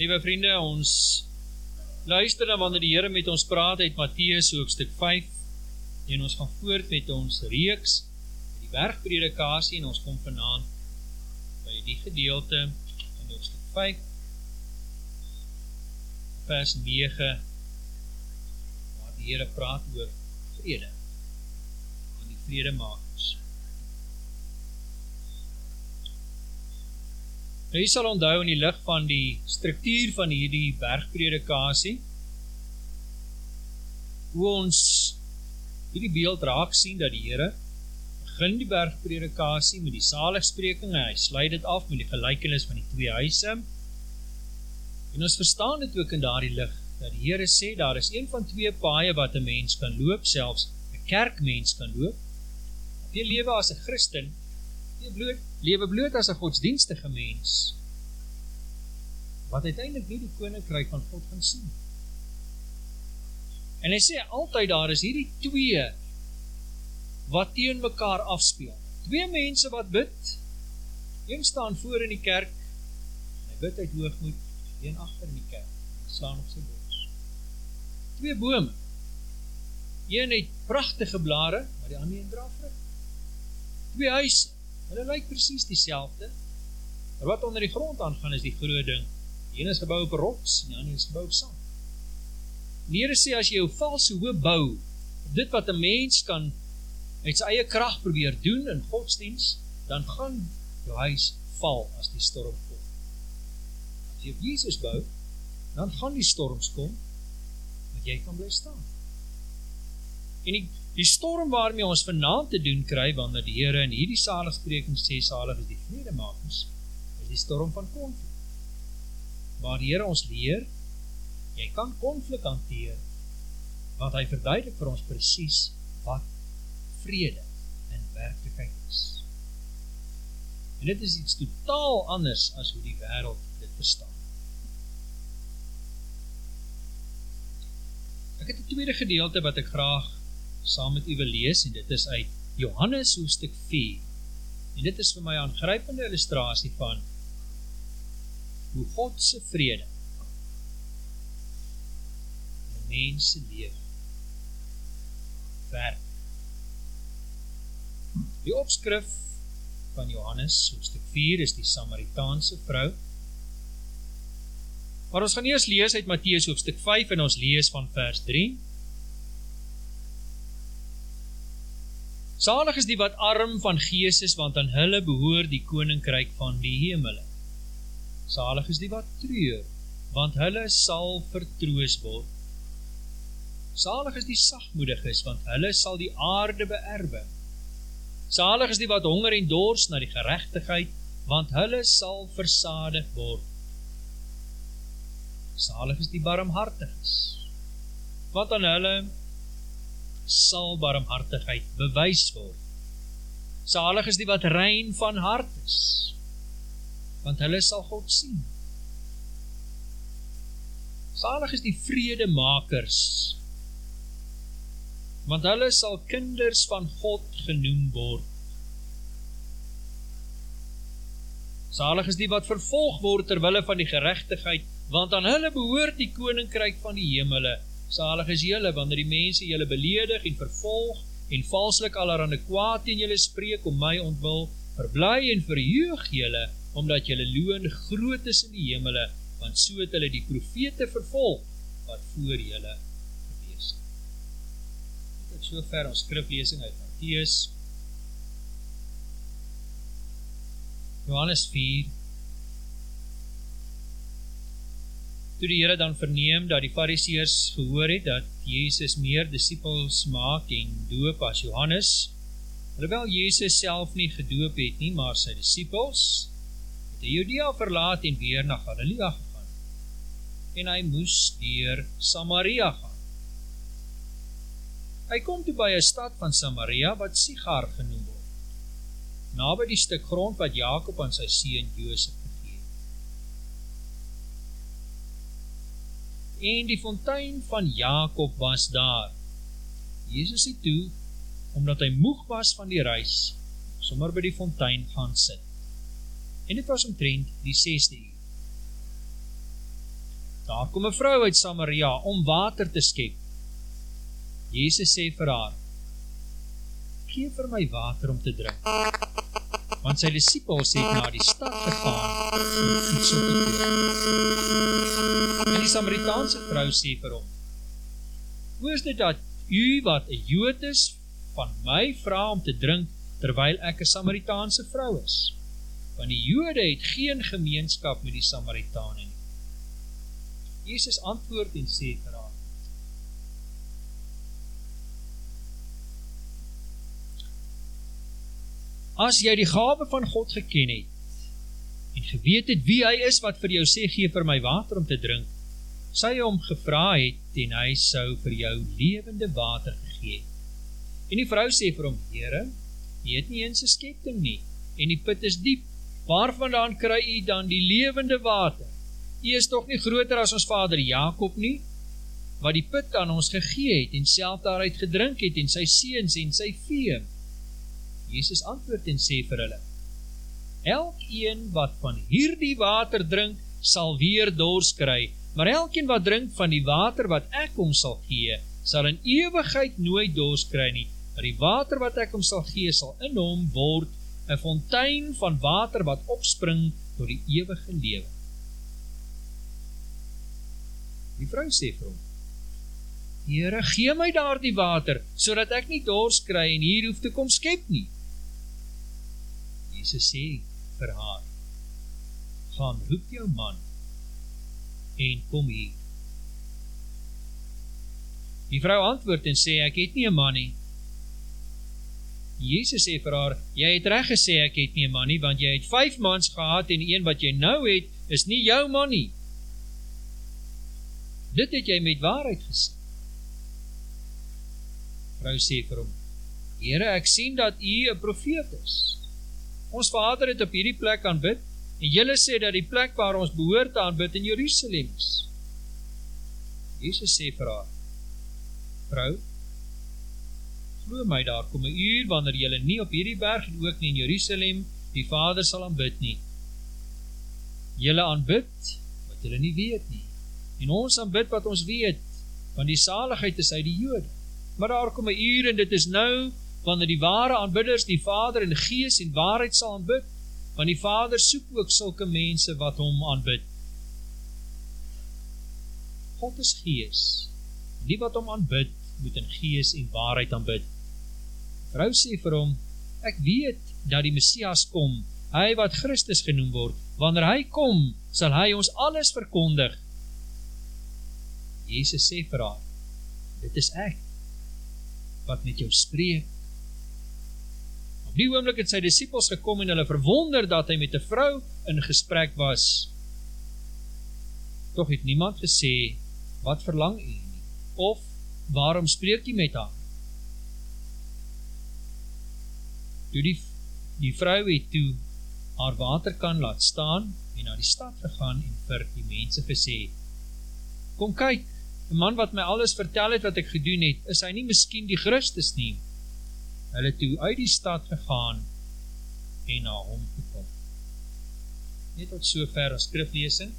Liewe vriende, ons luister na wanneer die Here met ons praat uit Matteus hoofstuk 5 en ons gaan voort met ons reeks die bergpredikasie en ons kom vanaand by die gedeelte in hoofstuk 5 vers 9 waar die Here praat oor vrede en die vredemakers. Jy sal onthou in die lig van die struktuur van hierdie bergpredikasie hoe ons hierdie beeld raak sien dat die Here begin die bergpredikasie met die saligspreking en hy sluit dit af met die gelykenis van die twee huise. En ons verstaan dit ook in daardie lig dat die Here sê daar is een van twee paaie wat 'n mens kan loop, selfs 'n kerkmens kan loop. Jy lewe as 'n Christen Jy bloot lewe bloot as 'n godsdienstige mens wat uiteindelik nie die koninkryk van God gaan sien. En hy sê altyd daar is hierdie twee wat teen mekaar afspeel. Twee mense wat bid. Een staan voor in die kerk en hy bid uit hoogmoed, een agter in die kerk en slaan op sy bors. Twee bome. Een het pragtige blare, maar die ander een dra vrug. Twee huise Hulle lyk presies dieselfde. Maar wat onder die grond aangaan is die groot ding. Die een is gebou op rots die ander is gebou op sand. Die Here sê as jy jou valse hoop bou op dit wat 'n mens kan uit sy eie krag probeer doen in godsdiens, dan gaan jou huis val as die storm kom. As jy op Jesus bou, dan gaan die storms kom, maar jy kan bly staan. En die Die storm waarmee ons vanaand te doen kry wanneer die Here in hierdie saligspreking sê salig is die vredemakers, is die storm van konflik. Waar die Here ons leer jy kan konflik hanteer want hy verduidelik vir ons presies wat vrede in werklikheid is. En dit is iets totaal anders as hoe die wêreld dit verstaan. Ek het 'n tweede gedeelte wat ek graag saam met u wil lees en dit is uit Johannes hoofstuk 4. En dit is vir my 'n aangrypende illustrasie van hoe God se vrede in mense lewe werk. Die opskrif van Johannes hoofstuk 4 is die Samaritaanse vrou. Maar ons gaan eers lees uit Matteus hoofstuk 5 en ons lees van vers 3 Salig is die wat arm van gees is, want aan hulle behoort die koninkryk van die hemele. Salig is die wat treur, want hulle sal vertroos word. Salig is die sagmoediges, want hulle sal die aarde beerwe. Salig is die wat honger en dors na die geregtigheid, want hulle sal versadig word. Salig is die barmhartiges, want aan hulle sal barmhartigheid bewys word. Salig is die wat rein van hart is, want hulle sal God sien. Salig is die vredemakers, want hulle sal kinders van God genoem word. Salig is die wat vervolg word ter wille van die geregtigheid, want aan hulle behoort die koninkryk van die hemele. Salig is julle wanneer die mense julle beledig en vervolg en valslik allerhande kwaad teen julle spreek om my ontwil. Verbly en verheug julle omdat julle loon groot is in die hemele, want so het hulle die profete vervolg wat voor julle gewees het. Dit is sover ons skriflesing uit Matteus. Johannes 4 toe die Here dan verneem dat die Fariseërs gehoor het dat Jesus meer disippels maak en doop as Johannes, alhoewel Jesus self nie gedoop het nie, maar sy disippels, het hy Judea verlaat en weer na Galilea gegaan. En hy moes deur Samaria gaan. Hy kom toe by 'n stad van Samaria wat Sigar genoem word, naby die stuk grond wat Jakob aan sy seun Josef en die fontein van Jakob was daar. Jesus het toe, omdat hy moeg was van die reis, sommer by die fontein gaan sit. En dit was omtrent die 6de uur. Daar kom 'n vrou uit Samaria om water te skep. Jesus sê vir haar: "Gee vir my water om te drink." Want sy disippels het na die stad gegaan om voedsel te koop. En die Samaritaanse vrou sê vir hom: "Hoe is dit dat u wat 'n Jood is van my vra om te drink terwyl ek 'n Samaritaanse vrou is?" Want die Jode het geen gemeenskap met die Samaritane nie. Jesus antwoord en sê vir haar: As jy die gawe van God geken het en geweet het wie hy is wat vir jou sê gee vir my water om te drink, sou jy hom gevra het en hy sou vir jou lewende water gegee het. En die vrou sê vir hom: Here, jy het nie eens 'n skepting nie en die put is diep. Waarvandaan kry u dan die lewende water? U is tog nie groter as ons vader Jakob nie, wat die put aan ons gegee het en self daaruit gedrink het en sy seuns en sy vee. Jesus antwoord en sê vir hulle: Elkeen wat van hierdie water drink, sal weer dors kry, maar elkeen wat drink van die water wat ek hom sal gee, sal in ewigheid nooit dors kry nie. Maar die water wat ek hom sal gee, sal in hom word 'n fontein van water wat opspring tot die ewige lewe. Die vrou sê vir hom: Here, gee my daardie water sodat ek nie dors kry en hier hoef te kom skep nie. Jesus sê vir haar: Gaan roep jou man en kom hier. Die vrou antwoord en sê: Ek het nie 'n man nie. Jesus sê vir haar: Jy het reg gesê ek het nie 'n man nie, want jy het 5 mans gehad en een wat jy nou het, is nie jou man nie. Dit het jy met waarheid gesê. Vrou sê vir hom: Here, ek sien dat u 'n profeet is. Ons vader het op hierdie plek aanbid en julle sê dat die plek waar ons behoort te aanbid in Jerusalem is. Jesus sê vir haar: Vrou, glo my daar kom 'n uur wanneer julle nie op hierdie berg en ook nie in Jerusalem die Vader sal aanbid nie. Julle aanbid wat julle nie weet nie en ons aanbid wat ons weet, want die saligheid is uit die Jode. Maar daar kom 'n uur en dit is nou wanneer die ware aanbidders die Vader in gees en waarheid sal aanbid, want die Vader soek ook sulke mense wat hom aanbid. God is gees. Die wat hom aanbid, moet in gees en waarheid aanbid. Vrou sê vir hom: "Ek weet dat die Messias kom, hy wat Christus genoem word. Wanneer hy kom, sal hy ons alles verkondig." Jesus sê vir haar: "Dit is ek wat met jou spreek." Op die oomblik het sy disippels gekom en hulle verwonder dat hy met 'n vrou in gesprek was. Tog het niemand gesê: "Wat verlang u?" nie of "Waarom spreek jy met haar?" Toe die die vrou het toe haar waterkan laat staan en na die stad gegaan en vir die mense gesê: "Kom kyk, 'n man wat my alles vertel het wat ek gedoen het, is hy nie miskien die Christus nie? Hulle toe uit die stad gegaan en na hom gekom. Net tot sover as skriflesing.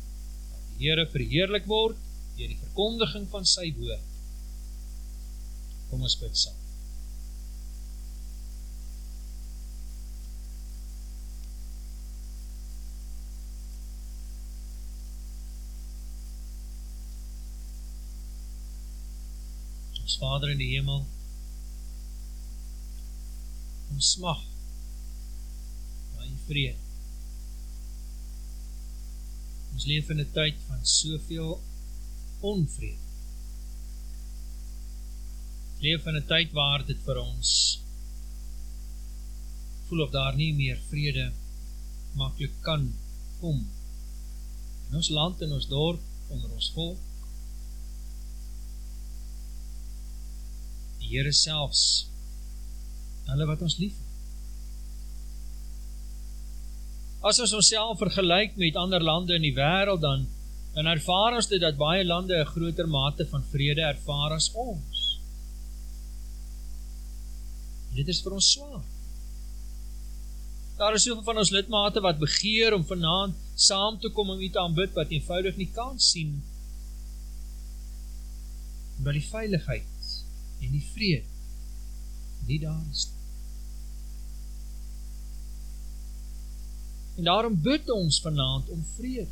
Die Here verheerlik word deur die verkondiging van sy woord. Kom ons bid saam. ons Vader in die hemel, smag na die vrede. Ons leef in een tyd van soveel onvrede. Ons leef in een tyd waar dit vir ons voel of daar nie meer vrede makkelijk kan kom. In ons land, in ons dorp, onder ons volk, Here selfs hulle wat ons lief. As ons onsself vergelyk met ander lande in die wêreld dan dan ervaar ons dit dat baie lande 'n groter mate van vrede ervaar as ons. Dit is vir ons swaar. Daar is soveel van ons lidmate wat begeer om vanaand saam te kom om U te aanbid wat eenvoudig nie kan sien by die veiligheid en die vrede nie daar is nie. En daarom bid ons vanaand om vrede.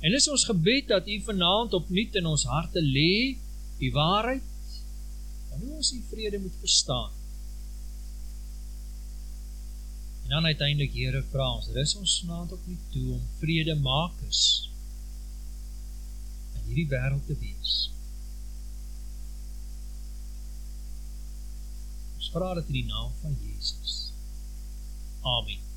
En is ons gebed dat U vanaand opnuut in ons harte lê die waarheid en hoe ons die vrede moet verstaan. En dan uiteindelik Here vra ons, rus ons vanaand op U toe om vredemakers in hierdie wêreld te wees. Ons vra dit in die naam van Jesus. Amen.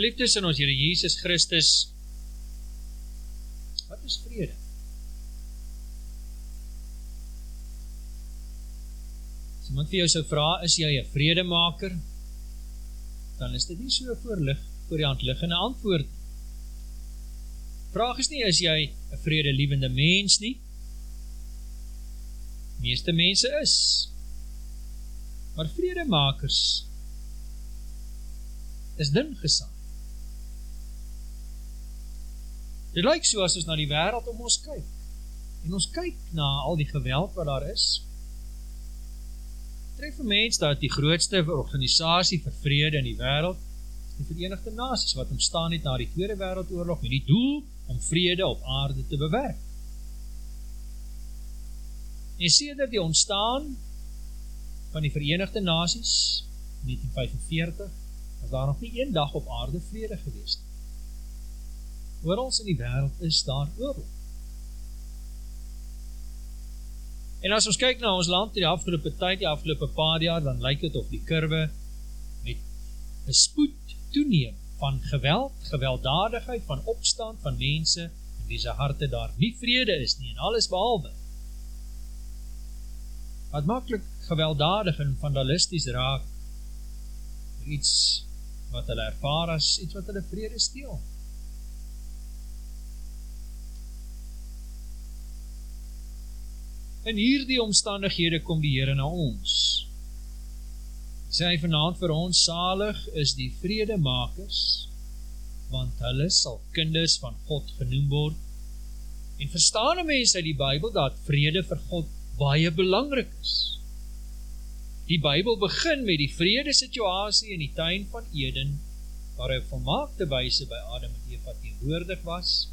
Geliefdes in ons Here Jesus Christus, wat is vrede? As iemand vir jou sou vra, is jy 'n vredemaker? Dan is dit nie so voorlig voor die hand liggende antwoord. Vraag is nie is jy 'n vredelewende mens nie? Meeste mense is. Maar vredemakers is ding gesaai. Dit lyk so as ons na die wêreld om ons kyk. En ons kyk na al die geweld wat daar is. Tref 'n mens dat die grootste organisasie vir vrede in die wêreld die Verenigde Nasies wat ontstaan het na die Tweede Wêreldoorlog met die doel om vrede op aarde te bewerk. En sedert die ontstaan van die Verenigde Nasies in 1945 was daar nog nie een dag op aarde vrede gewees nie oral in die wêreld is daar oorlog. En as ons kyk na ons land die afgelope tyd, die afgelope paar jaar, dan lyk dit of die kurwe met 'n spoed toeneem van geweld, gewelddadigheid, van opstand van mense in wie se harte daar nie vrede is nie en alles behalwe. Wat maklik gewelddadig en vandalisties raak iets wat hulle ervaar as iets wat hulle vrede steel. In hierdie omstandighede kom die Here na ons. Sê hy vanaand vir ons salig is die vredemakers want hulle sal kinders van God genoem word. En verstaan 'n mens uit die Bybel dat vrede vir God baie belangrik is. Die Bybel begin met die vrede situasie in die tuin van Eden waar hy volmaakte wyse by Adam en Eva teenwoordig was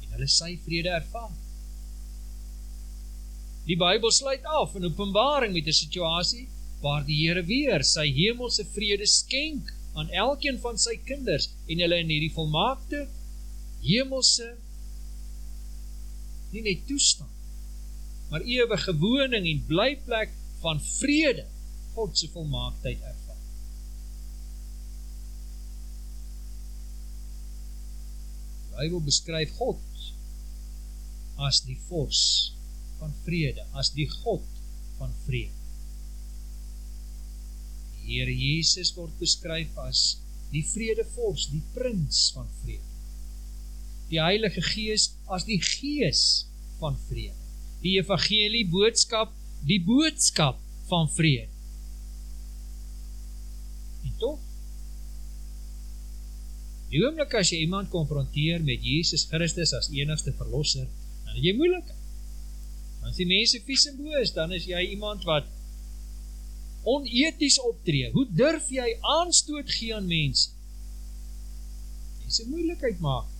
en hulle sy vrede ervaar. Die Bybel sluit af in Openbaring met 'n situasie waar die Here weer sy hemelse vrede skenk aan elkeen van sy kinders en hulle in hierdie volmaakte hemelse nie net toestand maar ewige woning en blyplek van vrede God se volmaaktheid ervaar. Die Bybel beskryf God as die vors van vrede, as die God van vrede. Die Here Jesus word beskryf as die vredevors, die prins van vrede. Die Heilige Gees as die gees van vrede. Die evangelie boodskap, die boodskap van vrede. En tog Die oomblik as jy iemand konfronteer met Jesus Christus as enigste verlosser, dan het jy moeilikheid. As die mense vies en boos, dan is jy iemand wat oneties optree. Hoe durf jy aanstoot gee aan mense? Mense moeilikheid maak.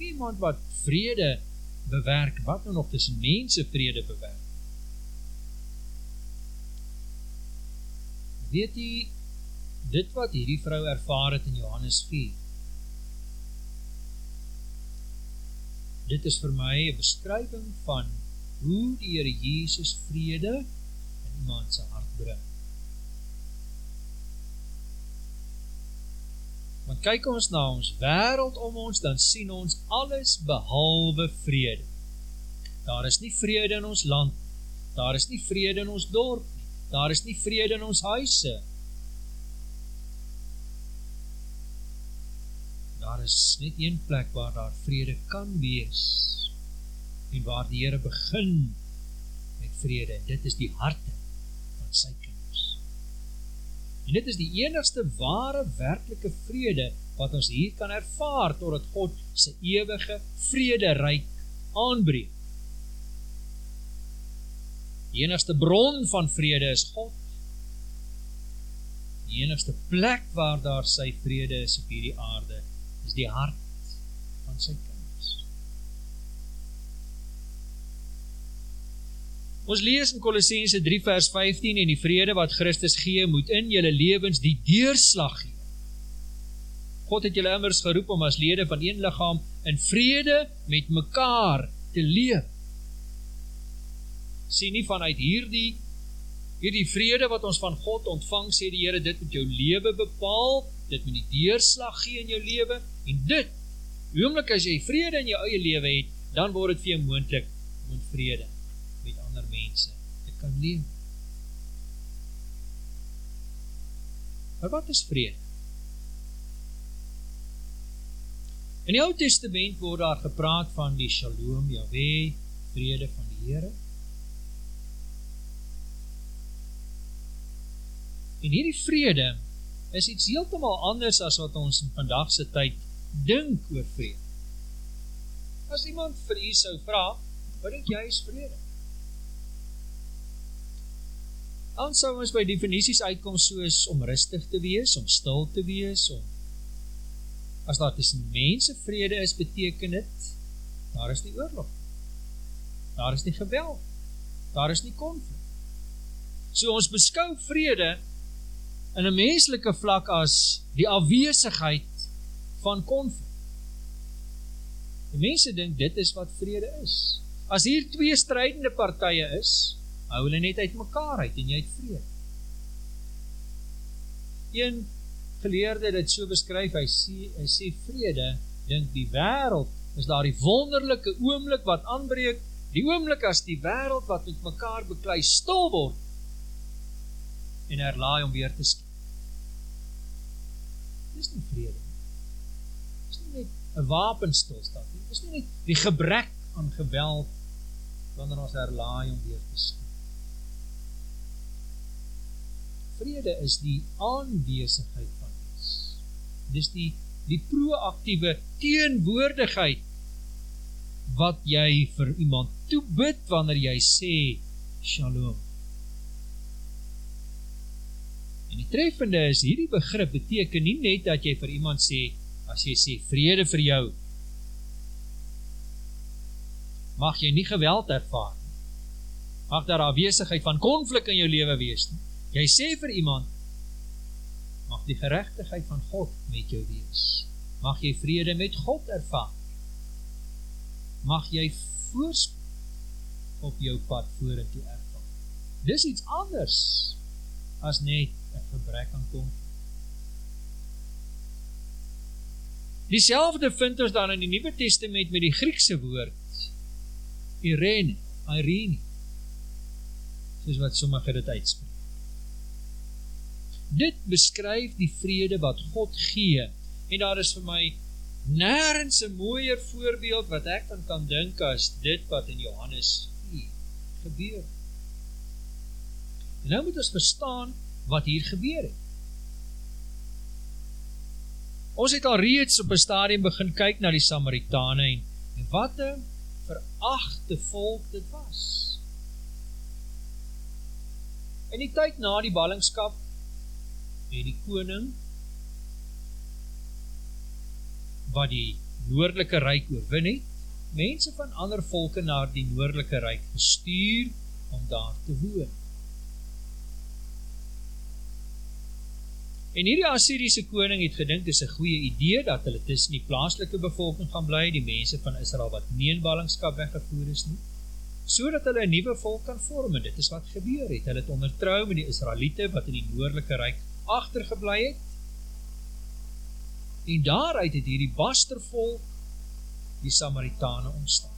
Niemand wat vrede bewerk, wat nou nog tussen mense vrede bewerk. Weet jy dit wat hierdie vrou ervaar het in Johannes 4? Dit is vir my 'n beskrywing van hoe die Here Jesus vrede in iemand se hart bring. Want kyk ons na ons wêreld om ons dan sien ons alles behalwe vrede. Daar is nie vrede in ons land. Daar is nie vrede in ons dorp. Daar is nie vrede in ons huise. Daar is net een plek waar daar vrede kan wees en waar die Here begin met vrede. Dit is die harte van sy kinders. En dit is die enigste ware werklike vrede wat ons hier kan ervaar totdat God se ewige vrede ryk aanbreek. Die enigste bron van vrede is God. Die enigste plek waar daar sy vrede is op hierdie aarde is die hart van sy kinders. Ons lees in Kolossense 3 vers 15 en die vrede wat Christus gee moet in julle lewens die deurslag gee. God het julle immers geroep om as lede van een liggaam in vrede met mekaar te leef sien nie vanuit hierdie hierdie vrede wat ons van God ontvang sê die Here dit met jou lewe bepaal dit moet die deurslag gee in jou lewe en dit oomblik as jy vrede in jou eie lewe het dan word dit vir jou moontlik om in vrede mense te kan leef maar wat is vrede In die Ou Testament word daar gepraat van die Shalom, Jahwe, vrede van die Here. En hierdie vrede is iets heeltemal anders as wat ons in vandag se tyd dink oor vrede. As iemand vir u sou vra, wat dink jy is vrede? Dan sou ons by definisies uitkom soos om rustig te wees, om stil te wees, om As daar tussen mense vrede is, beteken dit daar is nie oorlog. Daar is nie geweld. Daar is nie konflik. So ons beskou vrede in 'n menslike vlak as die afwesigheid van konflik. Die mense dink dit is wat vrede is. As hier twee strydende partye is, hou hulle net uitmekaar uit en jy het vrede. Een geleerde dit so beskryf, hy sê hy sê vrede dink die wêreld is daardie wonderlike oomblik wat aanbreek, die oomblik as die wêreld wat met mekaar beklei stil word en herlaai om weer te skiet. Dis nie vrede nie. Dis nie net 'n wapenstilstand nie. Dis nie net die gebrek aan geweld wanneer ons herlaai om weer te skiet. Vrede is die aanwesigheid van iets. Dis die die proaktiewe teenwoordigheid wat jy vir iemand toebid wanneer jy sê shalom. En die treffende is hierdie begrip beteken nie net dat jy vir iemand sê as jy sê vrede vir jou mag jy nie geweld ervaar. Mag daar afwesigheid van konflik in jou lewe wees nie. Jy sê vir iemand mag die geregtigheid van God met jou wees. Mag jy vrede met God ervaar. Mag jy voorspoed op jou pad vorentoe ervaar. Dis iets anders as net 'n gebrek aan kom. Dieselfde vind ons dan in die Nuwe Testament met die Griekse woord Irene, Irene. Soos wat sommige dit uitspreek. Dit beskryf die vrede wat God gee en daar is vir my nêrens 'n mooier voorbeeld wat ek dan kan dink as dit wat in Johannes 4 gebeur. En nou moet ons verstaan wat hier gebeur het. Ons het al reeds op 'n stadium begin kyk na die Samaritane en, en wat 'n veragte volk dit was. In die tyd na die ballingskap het die koning wat die noordelike ryk oorwin het, mense van ander volke na die noordelike ryk gestuur om daar te woon. En hierdie Assiriese koning het gedink dis 'n goeie idee dat hulle tussen die plaaslike bevolking gaan bly, die mense van Israel wat nie in ballingskap weggevoer is nie, sodat hulle 'n nuwe volk kan vorm. En dit is wat gebeur het. Hulle het ondertrou met die Israeliete wat in die noordelike ryk agtergebly het. En daaruit het hierdie bastervolk die Samaritane ontstaan.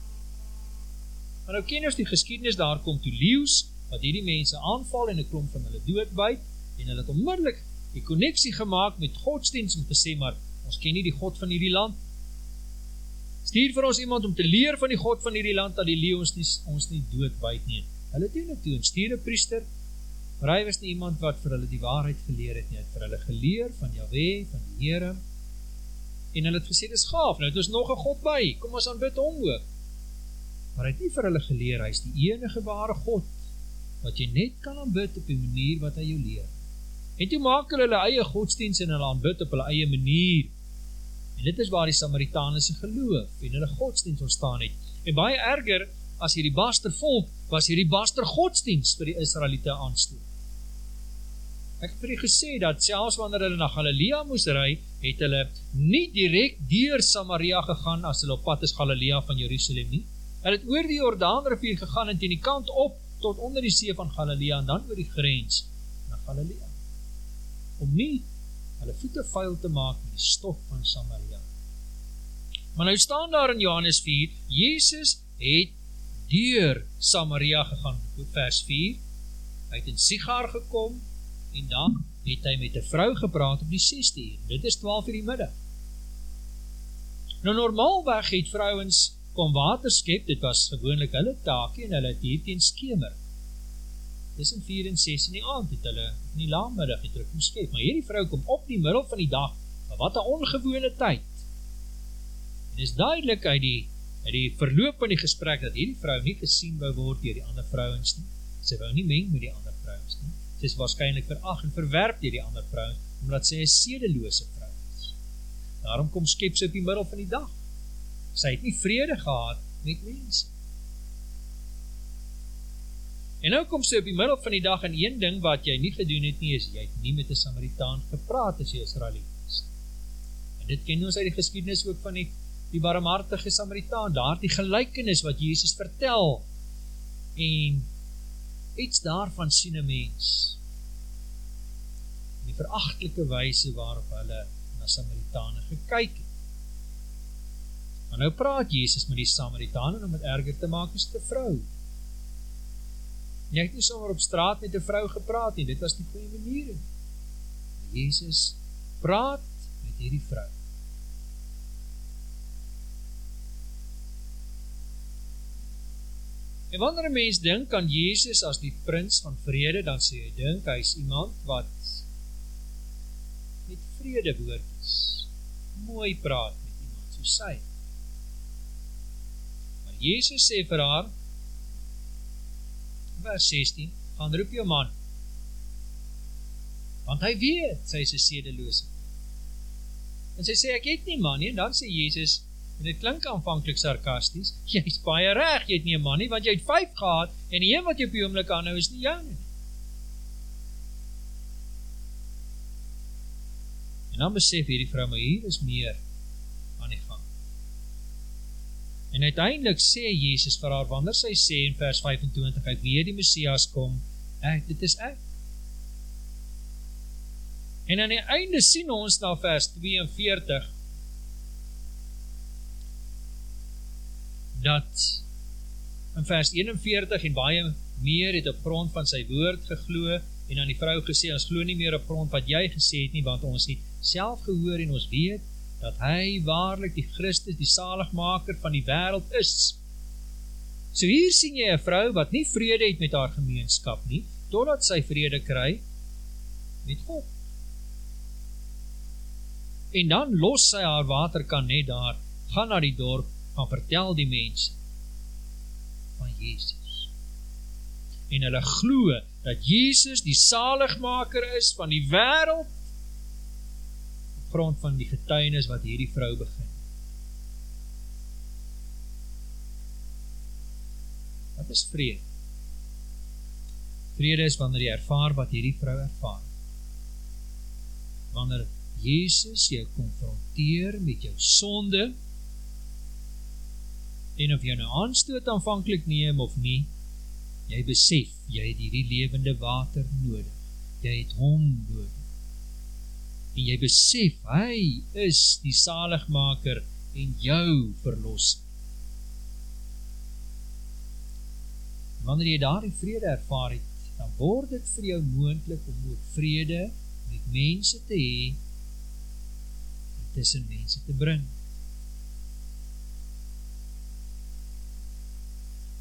Maar nou ken ons die geskiedenis daar kom toe leeu's wat hierdie mense aanval en 'n klomp van hulle doodbyt en hulle het onmiddellik die koneksie gemaak met godsdienst om te sê, maar ons ken nie die God van hierdie land. Stuur vir ons iemand om te leer van die God van hierdie land, dat die leeuw ons nie, ons nie dood buit nie. Hulle doen het toe, en stuur een priester, Maar hy was nie iemand wat vir hulle die waarheid geleer het nie. Hy het vir hulle geleer van Jahweh, van die Here. En hulle het gesê dis gaaf. Nou het ons nog 'n God by. Kom ons aanbid hom ook. Maar hy het nie vir hulle geleer hy is die enige ware God wat jy net kan aanbid op die manier wat hy jou leer. En toe maak hulle hulle eie godsdienst en hulle aanbid op hulle eie manier. En dit is waar die Samaritane se geloof en hulle godsdienst ontstaan het. En baie erger as hierdie baster volk was hierdie baster godsdienst vir die Israeliete aanstoot. Ek het vir u gesê dat selfs wanneer hulle na Galilea moes ry, het hulle nie direk deur Samaria gegaan as hulle op pad is Galilea van Jerusalem nie. Hulle het oor die Jordaanrivier gegaan en teen die kant op tot onder die see van Galilea en dan oor die grens na Galilea. Om nie hulle voete vuil te maak met die stof van Samaria. Maar nou staan daar in Johannes 4, Jesus het deur Samaria gegaan, vers 4. Hy het in Sigar gekom en dan het hy met 'n vrou gepraat op die 6de uur. Dit is 12 uur die middag. Nou normaalweg het vrouens kom water skep, dit was gewoonlik hulle taakie en hulle het hier teen skemer. Tussen 4 en 6 in die aand het hulle in die laamiddag het hulle kom skep, maar hierdie vrou kom op die middel van die dag. Wat 'n ongewone tyd. En is duidelik uit die uit die verloop van die gesprek dat hierdie vrou nie gesien wou word deur die ander vrouens nie. Sy wou nie meng met die ander is waarschijnlijk verag en verwerp dier die ander vrou, omdat sy een sedeloose vrou is. Daarom kom skep sy op die middel van die dag. Sy het nie vrede gehad met mense. En nou kom sy op die middel van die dag en een ding wat jy nie gedoen het nie, is jy het nie met die Samaritaan gepraat as jy Israëliet is. En dit ken ons uit die geschiedenis ook van die, die barmhartige Samaritaan, daar die gelijkenis wat Jezus vertel, en iets daarvan sien 'n mens. Die veragtelike wyse waarop hulle na Samaritane gekyk het. Maar nou praat Jesus met die Samaritane om dit erger te maak as 'n vrou. Jy het nie sommer op straat met 'n vrou gepraat nie, dit was nie goeie manier nie. Jesus praat met hierdie vrou. En wanneer 'n mens dink aan Jesus as die prins van vrede, dan sê jy dink hy is iemand wat met vrede woordjies mooi praat met iemand soos sy. Maar Jesus sê vir haar vers 16, gaan roep jou man. Want hy weet sy is 'n sedelose. En sy sê ek het nie man nie, en dan sê Jesus En dit klink aanvanklik sarkasties. Jy is baie reg, jy het nie 'n man nie want jy het 5 gehad en die een wat jy op die oomblik aanhou is nie jou nie. En dan besef hierdie vrou maar hier is meer aan die gang. En uiteindelik sê Jesus vir haar wanneer sy sê in vers 25 ek weet die Messias kom, ek dit is ek. En aan die einde sien ons na vers 42 dat in vers 41 en baie meer het op grond van sy woord geglo en aan die vrou gesê, ons glo nie meer op grond wat jy gesê het nie, want ons het self gehoor en ons weet dat hy waarlik die Christus, die zaligmaker van die wereld is. So hier sien jy een vrou wat nie vrede het met haar gemeenskap nie, totdat sy vrede kry met God. En dan los sy haar waterkan net daar, gaan na die dorp gaan vertel die mense van Jezus. En hulle gloe dat Jezus die zaligmaker is van die wereld op grond van die getuinis wat hierdie vrou begin. Wat is vrede? Vrede is wanneer jy ervaar wat hierdie vrou ervaar. Wanneer Jezus jou confronteer met jou sonde, en of jy nou aanstoot aanvankelijk neem of nie, jy besef, jy het hierdie levende water nodig, jy het hom nodig, en jy besef, hy is die zaligmaker en jou verlos. Wanneer jy daar die vrede ervaar het, dan word het vir jou moendlik om ook vrede met mense te hee, en tussen mense te bring.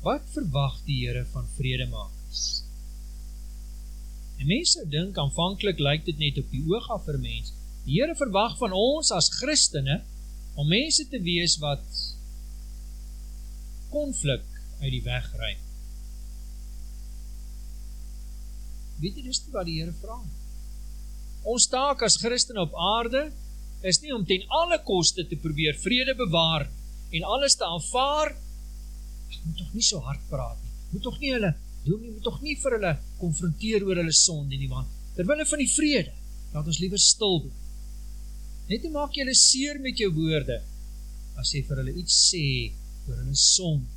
Wat verwag die Here van vredemakers? En mense dink aanvanklik lyk dit net op die oog af vir mens. Die Here verwag van ons as Christene om mense te wees wat konflik uit die weg ry. Weet jy dis wat die Here vra? Ons taak as Christene op aarde is nie om ten alle koste te probeer vrede bewaar en alles te aanvaar. Ek moet tog nie so hard praat nie. Moet tog nie hulle dominee moet tog nie vir hulle konfronteer oor hulle sonde nie want terwyl van die vrede laat ons liewer stil bly. Net nie maak jy hulle seer met jou woorde as jy vir hulle iets sê oor hulle sonde.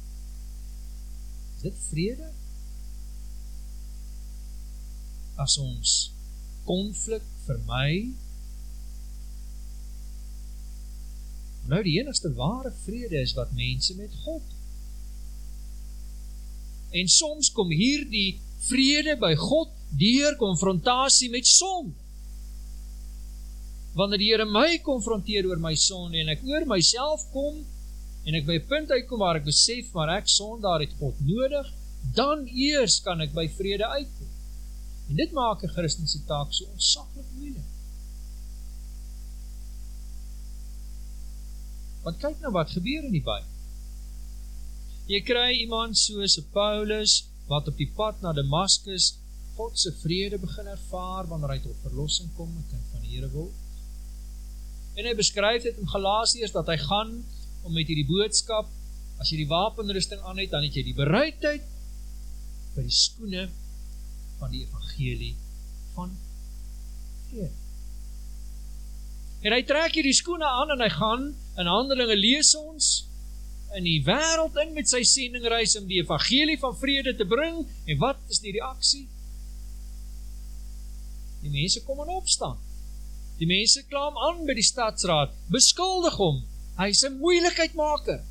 Dit vrede? As ons konflik vermy Nou die enigste ware vrede is wat mense met God. En soms kom hierdie vrede by God deur konfrontasie met sonde. Wanneer die Here my konfronteer oor my sonde en ek oor myself kom en ek by punt uitkom waar ek besef maar ek sondaar het God nodig, dan eers kan ek by vrede uitkom. En dit maak 'n Christen se taak so ontsaglik moeilik. Want kyk nou wat gebeur in die Bybel. Jy kry iemand soos Paulus wat op die pad na Damaskus God se vrede begin ervaar wanneer hy tot verlossing kom, 'n kind van die Here word. En hy beskryf dit in Galasiërs dat hy gaan om met hierdie boodskap, as jy die wapenrusting aan het, dan het jy die bereidheid vir die skoene van die evangelie van vrede. En hy trek hierdie skoene aan en hy gaan in Handelinge lees ons in die wêreld in met sy sendingreis om die evangelie van vrede te bring en wat is die reaksie? Die mense kom in opstand. Die mense kla hom aan by die stadsraad, beskuldig hom. Hy's 'n moeilikheidmaker.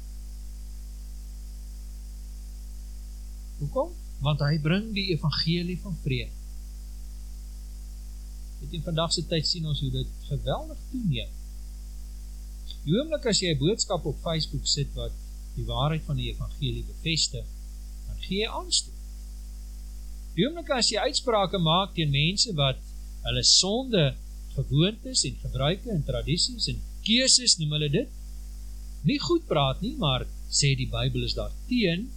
Hoekom? Want hy bring die evangelie van vrede. Dit in vandag se tyd sien ons hoe dit geweldig toeneem. Die oomblik as jy 'n boodskap op Facebook sit wat die waarheid van die evangelie bevestig, dan gee jy aanstoot. Die oomblik as jy uitsprake maak teen mense wat hulle sonde, gewoontes en gebruike en tradisies en keuses noem hulle dit, nie goed praat nie, maar sê die Bybel is daar teen,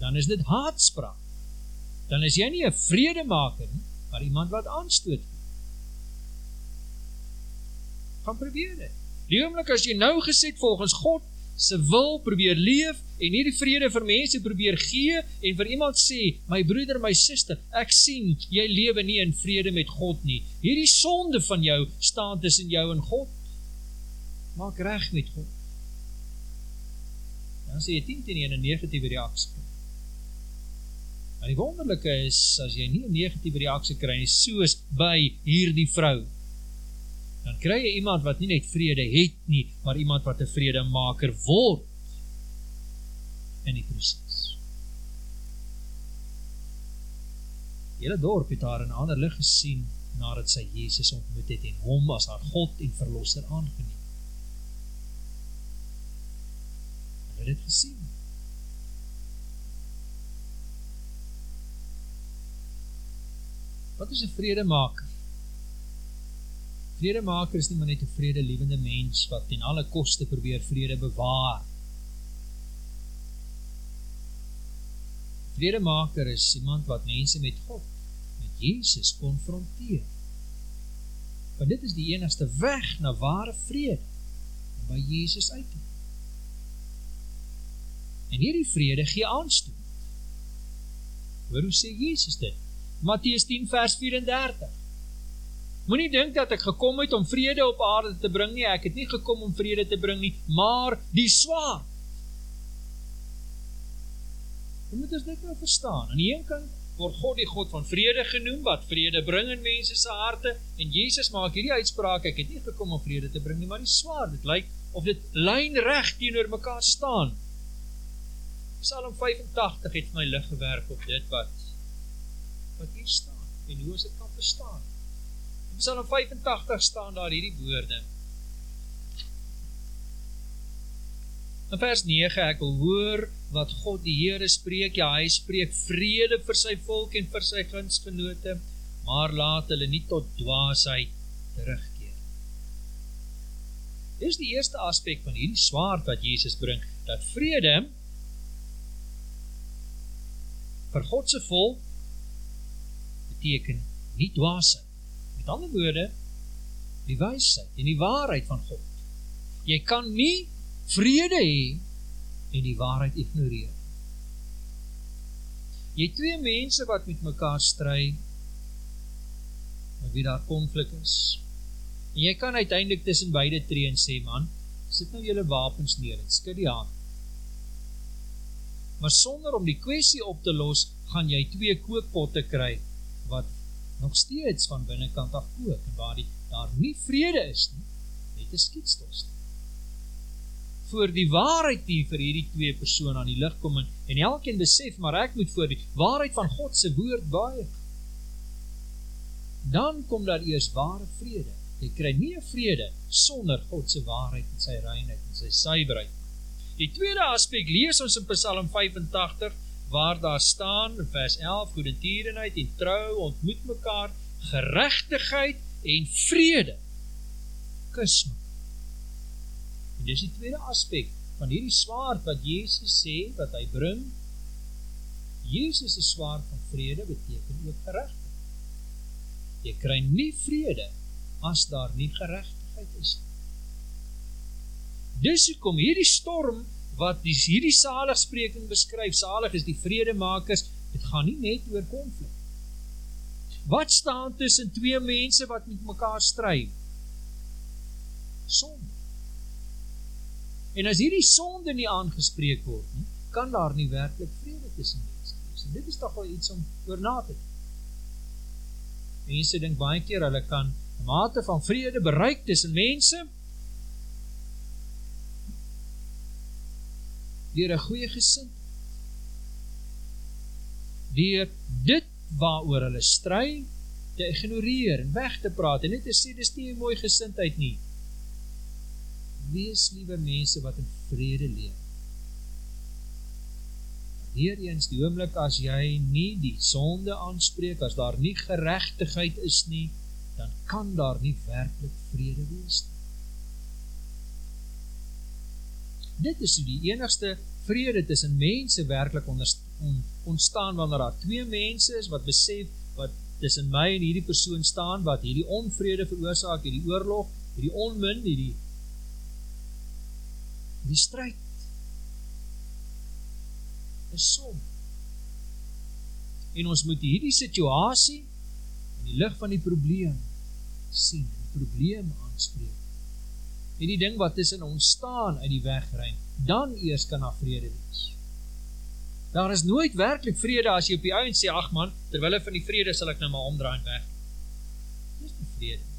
dan is dit haatspraak. Dan is jy nie 'n vredemaker nie, maar iemand wat aanstoot gaan probeer dit. Die oomblik as jy nou geset volgens God se wil probeer leef en hierdie vrede vir mense probeer gee en vir iemand sê, my broeder, my suster, ek sien jy lewe nie in vrede met God nie. Hierdie sonde van jou staan tussen jou en God. Maak reg met God. Dan sê jy 10 teen 1 'n negatiewe reaksie. En die wonderlike is as jy nie 'n negatiewe reaksie kry nie soos by hierdie vrou dan kry jy iemand wat nie net vrede het nie, maar iemand wat 'n vredemaker word in die proses. Hele dorp het haar in 'n ander lig gesien nadat sy Jesus ontmoet het en hom as haar God en verlosser aangeneem. Hulle het dit gesien. Wat is 'n vredemaker? Vredemaker is nie maar net 'n vredelewende mens wat ten alle koste probeer vrede bewaar. Vredemaker is iemand wat mense met God, met Jesus konfronteer. Want dit is die enigste weg na ware vrede om by Jesus uit te kom. En hierdie vrede gee aanstoot. Hoor hoe sê Jesus dit? Matteus 10 vers 34. Moenie dink dat ek gekom het om vrede op aarde te bring nie. Ek het nie gekom om vrede te bring nie, maar die swaard. Hoe moet dit nou verstaan? Aan die een kant word God die God van vrede genoem wat vrede bring in mense se harte en Jesus maak hierdie uitspraak ek het nie gekom om vrede te bring nie maar die swaard dit lyk of dit lynreg teenoor mekaar staan Psalm 85 het my lig gewerp op dit wat wat hier staan en hoe ons dit kan verstaan Psalm 85 staan daar hierdie woorde. In vers 9 ek wil hoor wat God die Here spreek. Ja, hy spreek vrede vir sy volk en vir sy gunsgenote. maar laat hulle nie tot dwaasheid terugkeer. Dis die eerste aspek van hierdie swaard wat Jesus bring, dat vrede vir God se volk beteken nie dwaasheid. Met ander woorde, die wysheid en die waarheid van God. Jy kan nie vrede hê en die waarheid ignoreer. Jy twee mense wat met mekaar stry, met wie daar konflik is. En jy kan uiteindelik tussen beide tree en sê, man, sit nou julle wapens neer en skud die hand. Maar sonder om die kwessie op te los, gaan jy twee kookpotte kry wat nog steeds van binnekant af kook en waar die daar nie vrede is nie, net 'n skietstof. Voor die waarheid hier vir hierdie twee persone aan die lig kom en, en elkeen besef maar ek moet voor die waarheid van God se woord baie. Dan kom daar eers ware vrede. Jy kry nie vrede sonder God se waarheid en sy reinheid en sy suiwerheid. Die tweede aspek lees ons in Psalm 85 waar daar staan in vers 11 goedertierenheid en trou ontmoet mekaar geregtigheid en vrede kus mekaar. En dis die tweede aspek van hierdie swaard wat Jesus sê wat hy bring. Jesus se swaard van vrede beteken ook geregtigheid. Jy kry nie vrede as daar nie geregtigheid is nie. Dis hoekom hierdie storm wat die hierdie saligspreking beskryf, salig is die vredemakers, dit gaan nie net oor konflik. Wat staan tussen twee mense wat met mekaar stry? Sonde. En as hierdie sonde nie aangespreek word nie, kan daar nie werklik vrede tussen mense wees nie. Dit is tog wel iets om oor na te dink. Mense dink baie keer hulle kan 'n mate van vrede bereik tussen mense deur 'n goeie gesind. Deur dit waaroor hulle stry te ignoreer en weg te praat en net te sê dis nie 'n mooi gesindheid nie. Wees liewe mense wat in vrede leef. Weereens die oomblik as jy nie die sonde aanspreek as daar nie geregtigheid is nie, dan kan daar nie werklik vrede wees nie. Dit is die enigste vrede tussen mense werklik ontstaan wanneer daar twee mense is wat besef wat tussen my en hierdie persoon staan wat hierdie onvrede veroorsaak, hierdie oorlog, hierdie onmin, hierdie die stryd. Is som. En ons moet hierdie situasie in die lig van die probleem sien, die probleem aanspreek en die ding wat tussen ons staan uit die weg ry, dan eers kan daar vrede wees. Daar is nooit werklik vrede as jy op die ou en sê ag man, terwyl van die vrede sal ek nou maar omdraai en weg. Dis nie vrede.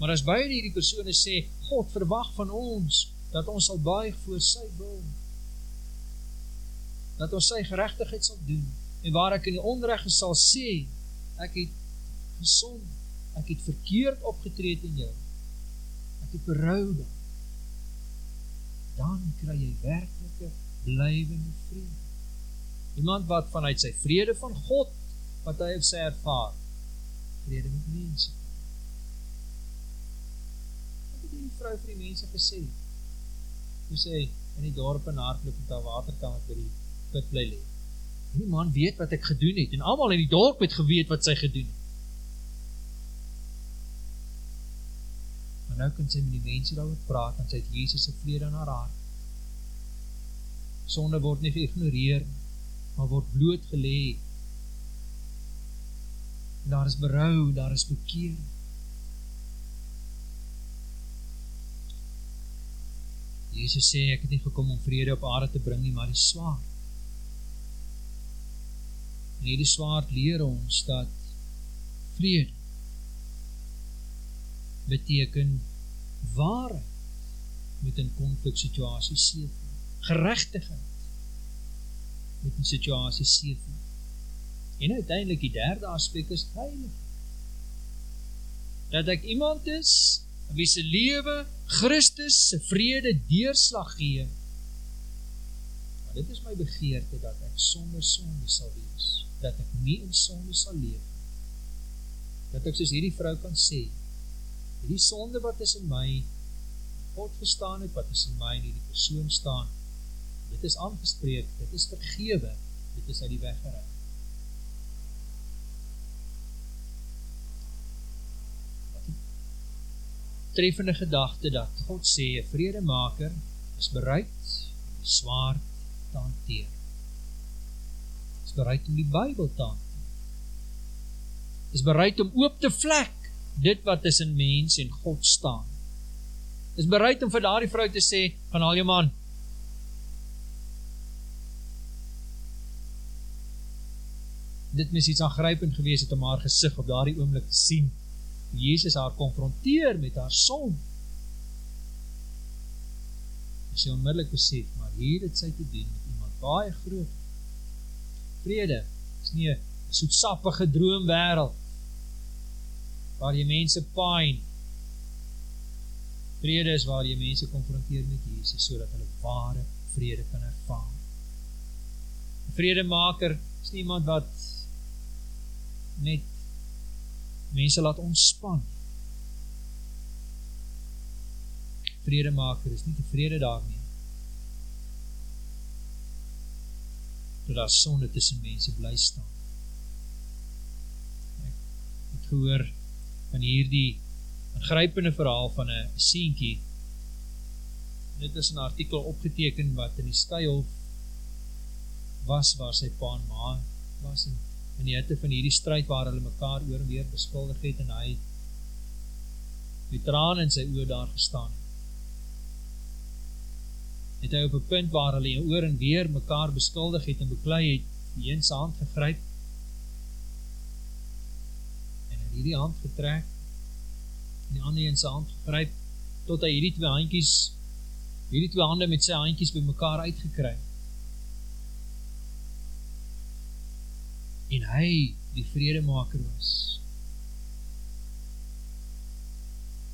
Maar as baie hierdie persone sê God verwag van ons dat ons sal buig voor sy wil. Dat ons sy geregtigheid sal doen en waar ek in die onreg sal sê ek het gesond, ek het verkeerd opgetree teen jou te berou dan, dan kry jy werklike blywende vrede. Iemand wat vanuit sy vrede van God wat hy op sy ervaar, vrede met mense. Wat het die vrou vir die mense gesê? Toe sê in die dorp en hardloop met haar waterkan wat by die put bly lê. Die man weet wat ek gedoen het en almal in die dorp het geweet wat sy gedoen het. Nou kan sy met die mense daaroor praat en sy het Jesus se vrede in haar hart. Sonde word nie geïgnoreer maar word bloot gelê. Daar is berou, daar is bekeer. Jesus sê ek het nie gekom om vrede op aarde te bring nie, maar die swaard. En hierdie swaard leer ons dat vrede beteken waarheid moet in konfliksituasies seef. Geregtigheid moet in situasies seef. En uiteindelik die derde aspek is heiligheid. Dat ek iemand is wie se lewe Christus se vrede deurslag gee. Maar dit is my begeerte dat ek sonder sonde sal wees, dat ek nie in sonde sal leef dat ek soos hierdie vrou kan sê, hierdie sonde wat tussen my God verstaan het, wat tussen my en hierdie persoon staan, dit is aangespreek, dit is vergewe, dit is uit die weg geruim. treffende gedagte dat God sê 'n vredemaker is bereid om die swaard te hanteer. Is bereid om die Bybel te hanteer. Is bereid om oop te vlek dit wat tussen mens en God staan. Is bereid om vir daardie vrou te sê, "Gaan haal jou man." Dit mis iets aangrypend gewees het om haar gesig op daardie oomblik te sien Jesus haar konfronteer met haar son. Sy onmiddellik besef, maar hier het sy te doen met iemand baie groot. Vrede is nie 'n soetsappige droomwêreld waar jy mense pyn. Vrede is waar jy mense konfronteer met Jesus sodat hulle ware vrede kan ervaar. 'n Vredemaker is nie iemand wat net mense laat ontspan. Vredemaker is nie tevrede daarmee. Dat daar sonde tussen mense bly staan. Ek het gehoor van hierdie aangrypende verhaal van 'n seentjie. Dit is 'n artikel opgeteken wat in die Skyhof was waar sy pa en ma was en in die hitte van hierdie stryd waar hulle mekaar oor en weer beskuldig het en hy die trane in sy oë daar gestaan het. Het hy op 'n punt waar hulle oor en weer mekaar beskuldig het en beklei het, die een se hand gegryp en hy hierdie hand getrek en die ander een se hand gegryp tot hy hierdie twee handjies hierdie twee hande met sy handjies bymekaar uitgekry het. en hy die vredemaker was.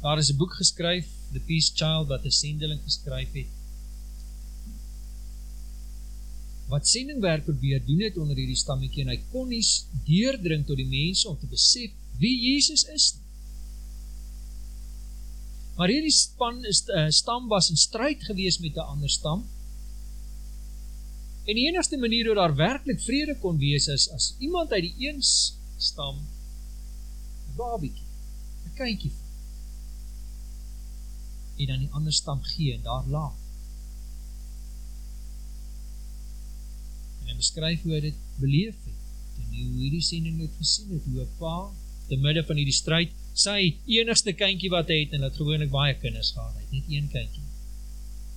Daar is 'n boek geskryf, The Peace Child wat 'n sendeling geskryf het. Wat sendingwerk probeer doen het onder hierdie stammetjie en hy kon nie deurdring tot die mense om te besef wie Jesus is. Maar hierdie span is uh, stam was in stryd gewees met 'n ander stam En die enigste manier hoe daar werklik vrede kon wees is as iemand uit die een stam 'n babietjie, 'n kindjie en dan die ander stam gee en daar laat. En hy beskryf hoe hy dit beleef het. En hoe hierdie sending het gesien het hoe pa te midde van hierdie stryd sy enigste kindjie wat hy het en wat gewoonlik baie kinders gehad het, net een kindjie.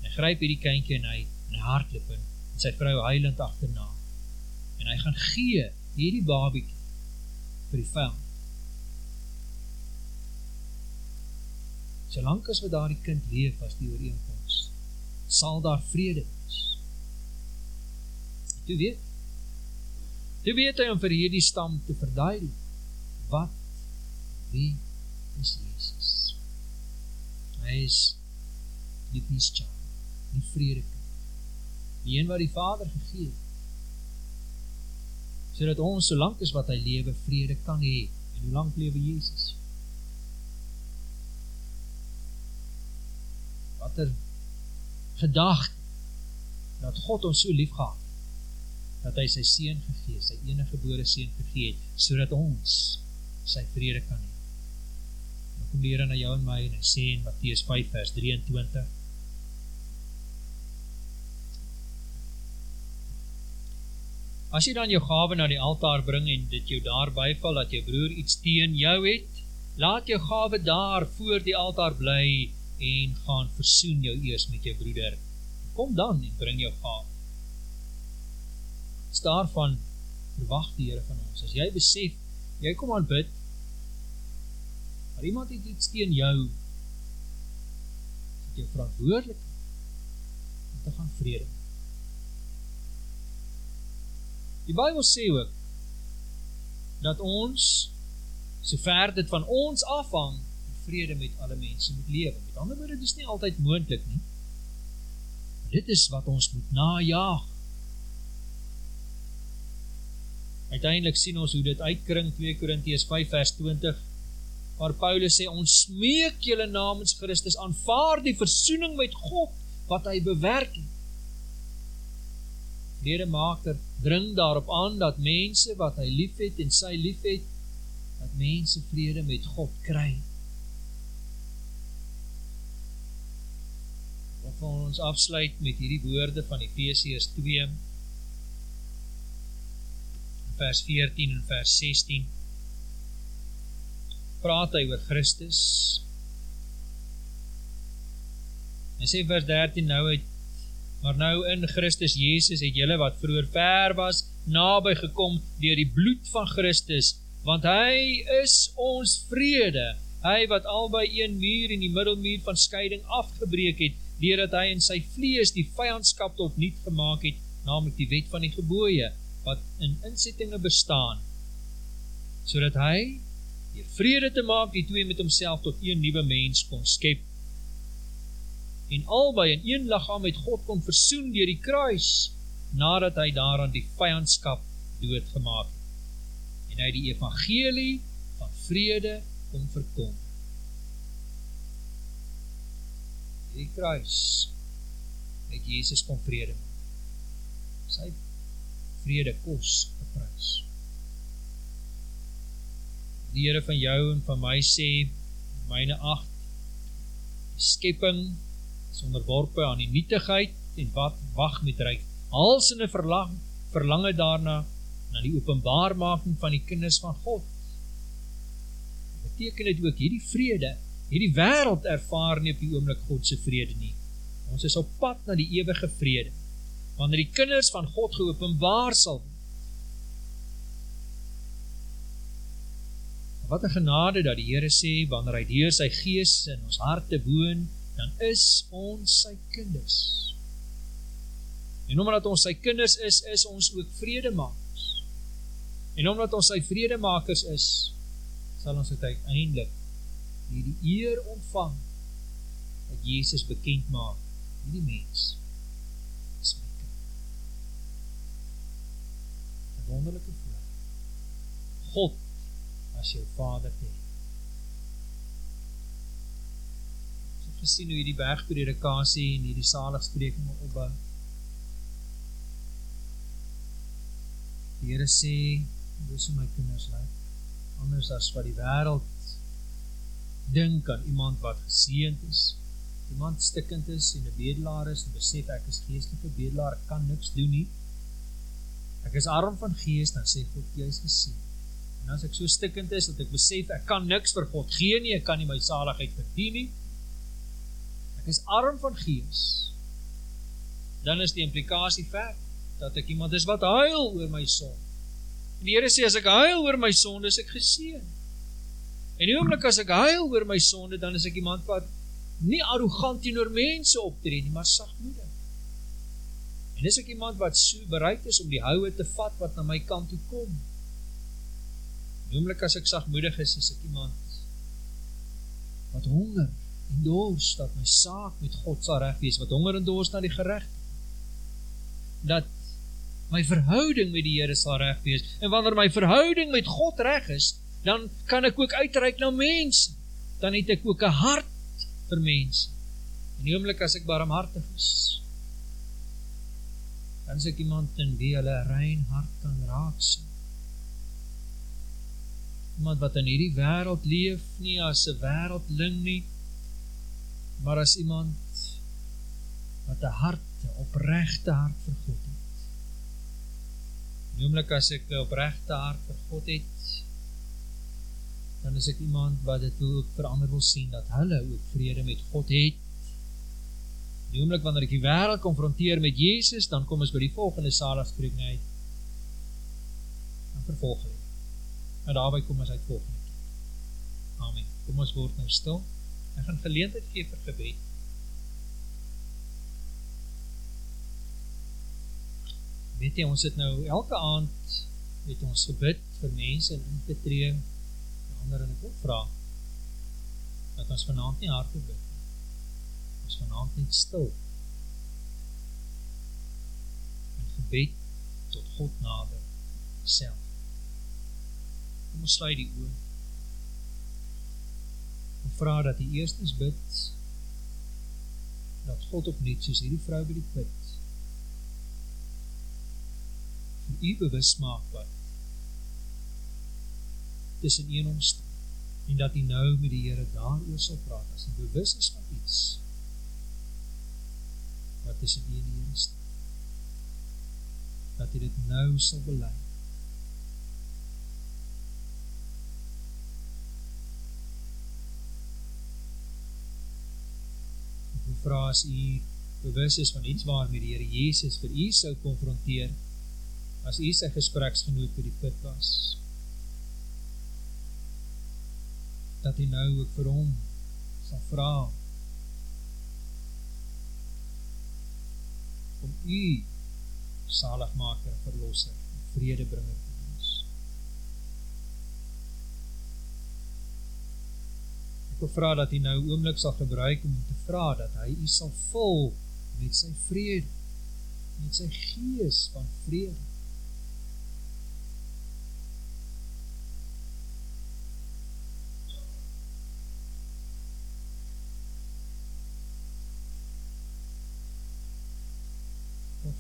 Hy gryp hierdie kindjie en hy in hardloop en sy vrou huilend agterna. En hy gaan gee hierdie babietjie vir die vyand. Solank as wat daardie kind leef as die ooreenkoms, sal daar vrede wees. Jy weet. Jy weet hy om vir hierdie stam te verduidelik wat wie is Jesus. Hy is die peace child, die vrede kind die een wat die Vader gegee het. Sodat ons solank as wat hy lewe vrede kan hê. En hoe lank lewe Jesus? Watter gedagte dat God ons so liefgehad het dat hy sy seun gegee, sy enige gebore seun gegee het sodat ons sy vrede kan hê. Here na jou en my en hy sê in Matteus 5 vers 23 As jy dan jou gawe na die altaar bring en dit jou daar byval dat jou broer iets teen jou het, laat jou gawe daar voor die altaar bly en gaan versoen jou eers met jou broeder. Kom dan en bring jou gawe. Daarvan verwag die Here van ons. As jy besef jy kom aan bid, maar iemand het iets teen jou, dit jou verantwoordelikheid om te gaan vrede. Die Bybel sê ook dat ons sover dit van ons afhang, vrede met alle mense moet lewe. Met ander woorde, dit is nie altyd moontlik nie. Maar dit is wat ons moet najag. Uiteindelik sien ons hoe dit uitkring 2 Korintiërs 5 vers 20 waar Paulus sê ons smeek julle namens Christus aanvaar die versoening met God wat hy bewerk het. Vredemaker dring daarop aan dat mense wat hy liefhet en sy liefhet dat mense vrede met God kry. Wat gaan ons afsluit met hierdie woorde van Efesiërs 2 vers 14 en vers 16 praat hy oor Christus. Hy sê vers 13 nou het maar nou in Christus Jesus het julle wat vroeër ver was naby gekom deur die bloed van Christus want hy is ons vrede hy wat albei een muur in die middelmuur van skeiding afgebreek het deurdat hy in sy vlees die vyandskap tot niet gemaak het naamlik die wet van die gebooie wat in insettinge bestaan sodat hy deur vrede te maak die twee met homself tot een nuwe mens kon skep. En albei in een liggaam met God kon versoen deur die kruis nadat hy daaraan die vyandskap doodgemaak het. En hy die evangelie van vrede kon verkom. Die kruis het Jesus kon vrede maak. Sy vrede kos geprys die Here van jou en van my sê myne ag die skepping is onderworpe aan die nietigheid en wat wag met ryk hals in 'n verlang verlange daarna na die openbaarmaking van die kinders van God. Beteken dit ook hierdie vrede hierdie wêreld ervaar nie op die oomblik God se vrede nie. Ons is op pad na die ewige vrede wanneer die kinders van God geopenbaar sal wat 'n genade dat die Here sê wanneer hy deur sy gees in ons harte woon, dan is ons sy kinders. En omdat ons sy kinders is, is ons ook vredemakers. En omdat ons sy vredemakers is, sal ons uiteindelik hierdie eer ontvang dat Jesus bekend maak hierdie mens is my kind. 'n Wonderlike voorreg. God as jou vader te hê. Ons het gesien hoe hierdie bergpredikasie en hierdie saligsprekinge opbou. Die Here sê, dis hoe my kinders lyk. Anders as wat die wêreld dink aan iemand wat geseënd is, iemand stikkend is en 'n bedelaar is en besef ek is geestelike bedelaar, ek kan niks doen nie. Ek is arm van gees, dan sê God, jy is geseënd. En as ek so stikkend is dat ek besef ek kan niks vir God gee nie, ek kan nie my saligheid verdien nie. Ek is arm van gees. Dan is die implikasie ver dat ek iemand is wat huil oor my sonde. En die Here sê as ek huil oor my sonde, is ek geseën. En die oomblik as ek huil oor my sonde, dan is ek iemand wat nie arrogant teenoor mense optree nie, maar sagmoedig. En dis ek iemand wat so bereid is om die houe te vat wat na my kant toe kom. Noemlik as ek sagmoedig is, is ek iemand wat honger en dors dat my saak met God sal reg wees, wat honger en dors na die geregtigheid. Dat my verhouding met die Here sal reg wees. En wanneer my verhouding met God reg is, dan kan ek ook uitreik na mense. Dan het ek ook 'n hart vir mense. En die oomblik as ek barmhartig is, dan is ek iemand in wie hulle rein hart kan raak sien iemand wat in hierdie wêreld leef nie as 'n wêreldling nie maar as iemand wat 'n hart, 'n opregte hart vir God het. Noemlik as ek 'n opregte hart vir God het, dan is ek iemand wat dit ook verander wil sien dat hulle ook vrede met God het. Noemlik wanneer ek die wêreld konfronteer met Jesus, dan kom ons by die volgende saligspreking uit. Dan vervolg hy. En daarby kom ons uit volgende keer. Amen. Kom ons word nou stil. Ek gaan geleentheid gee vir gebed. Weet jy, ons het nou elke aand met ons gebid vir mense en in te tree en ander en ek wil vra dat ons vanavond nie hard bid ons vanavond nie stil en gebed tot God nader self Kom ons sluit die oë. Ek vra dat U eerstens bid dat God opnuut soos hierdie vrou by die put vir U bewus maak wat tussen een omstaan en dat U nou met die Here daaroor sal praat as U bewus is van iets wat tussen U en die Here staan dat U dit nou sal bely vra as u bewus is van iets waarmee die Here Jesus vir u sou konfronteer as u sy gespreksgenoot by die put was. Dat hy nou ook vir hom sal vra om u saligmaker verlosser vredebrenger te wees ek wil vra dat hy nou oomblik sal gebruik om te vra dat hy u sal vul met sy vrede met sy gees van vrede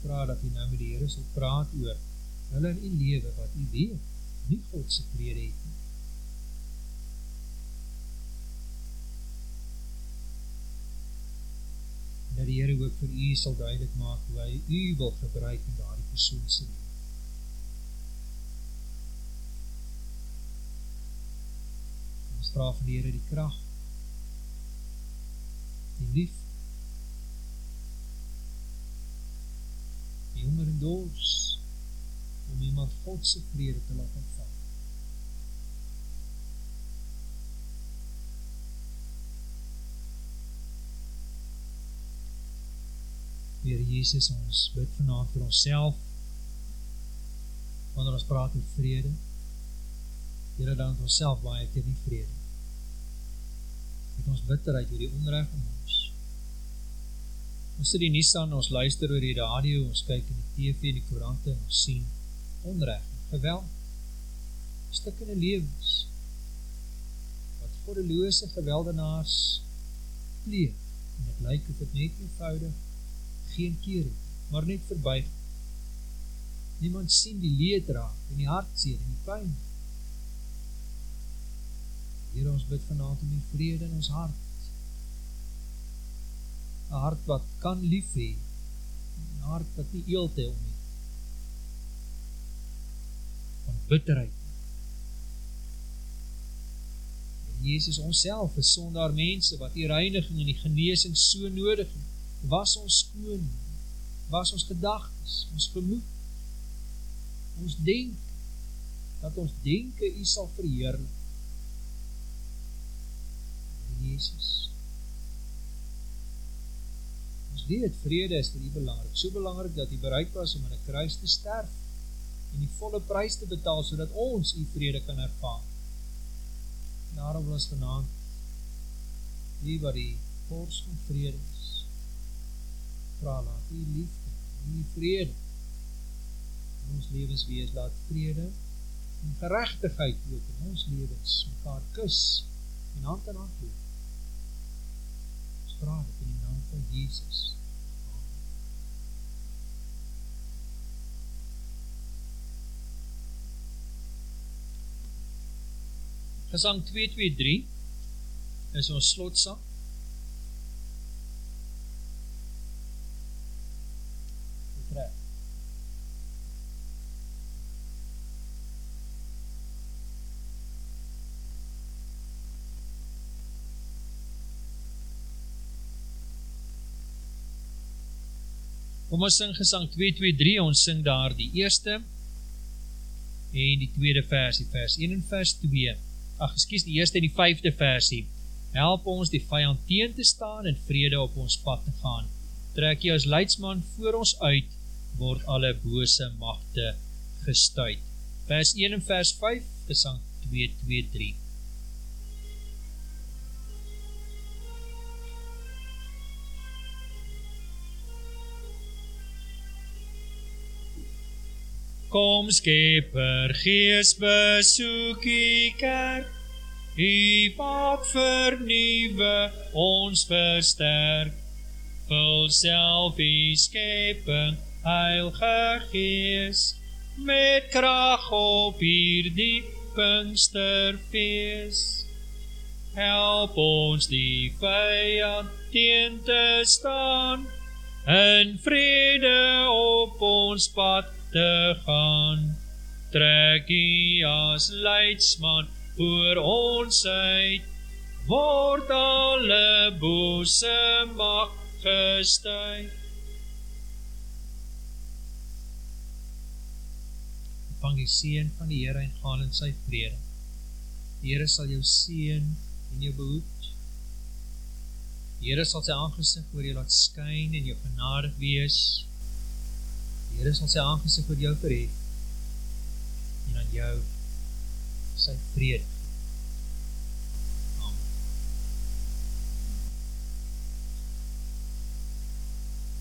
vra dat u nou met die Here sal praat oor hulle in u lewe wat u weet nie God se vrede het nie. Dat die Here ook vir u sal duidelik maak hoe hy u wil gebruik in daardie persoon se lewe. Ons vra van die Here die krag die liefde die honger en dors om iemand God se vrede te laat ontvang. Jesus, ons bid vanaand vir onsself. Wanneer ons praat oor vrede, Here dan ons self baie keer nie vrede. Met ons bitterheid oor die onreg in ons. Ons sit die nuus aan, ons luister oor die radio, ons kyk in die TV en die koerante en ons sien onreg, geweld, stikkende lewens wat goddeloose geweldenaars pleeg. En dit lyk of dit net eenvoudig geen keer het, maar net verbyg. Niemand sien die leed raak en die hartseer en die pyn. Here ons bid vanaand om die vrede in ons hart 'n hart wat kan lief hê, 'n hart wat nie eelt het om nie. van bitterheid. En Jesus onsself is sondaar mense wat die reiniging en die genesing so nodig het. Was ons skoon, was ons gedagtes, ons vermoed, ons denk dat ons denke U sal verheerlik. Jesus Ons weet vrede is vir U belangrik, so belangrik dat U bereid was om aan 'n kruis te sterf en die volle prys te betaal sodat ons U vrede kan ervaar. Daarom was vanaand U wat die fors van vrede is. Vra laat U liefde, U vrede in ons lewens wees, laat vrede en geregtigheid ook in ons lewens mekaar kus en hand in hand loop. Ons vra dit in die naam van Jesus. Gesang 223 is ons slotsang. Kom ons sing gesang 223, ons sing daar die eerste en die tweede versie, vers 1 en vers 2 ag ekskuus die eerste en die vyfde versie. Help ons die vyand teen te staan en vrede op ons pad te gaan. Trek jy as leidsman voor ons uit word alle bose magte gestuit. Vers 1 en vers 5, Gesang 223. Kom Skepper, Gees besoek U kerk. U wat vernuwe ons versterk. Vul self u skepping, Heilige Gees, met krag op hierdie Pinksterfees. Help ons die vyand teen te staan, in vrede op ons pad te gaan. Trek U as leidsman voor ons uit, word alle bose mag gestuig. Vang die seën van die Here en gaan in sy vrede. Die Here sal jou seën en jou behoed. Die Here sal sy aangesig oor jou laat skyn en jou genadig wees. Die Here sal sy aangesig oor jou verhef en aan jou sy vrede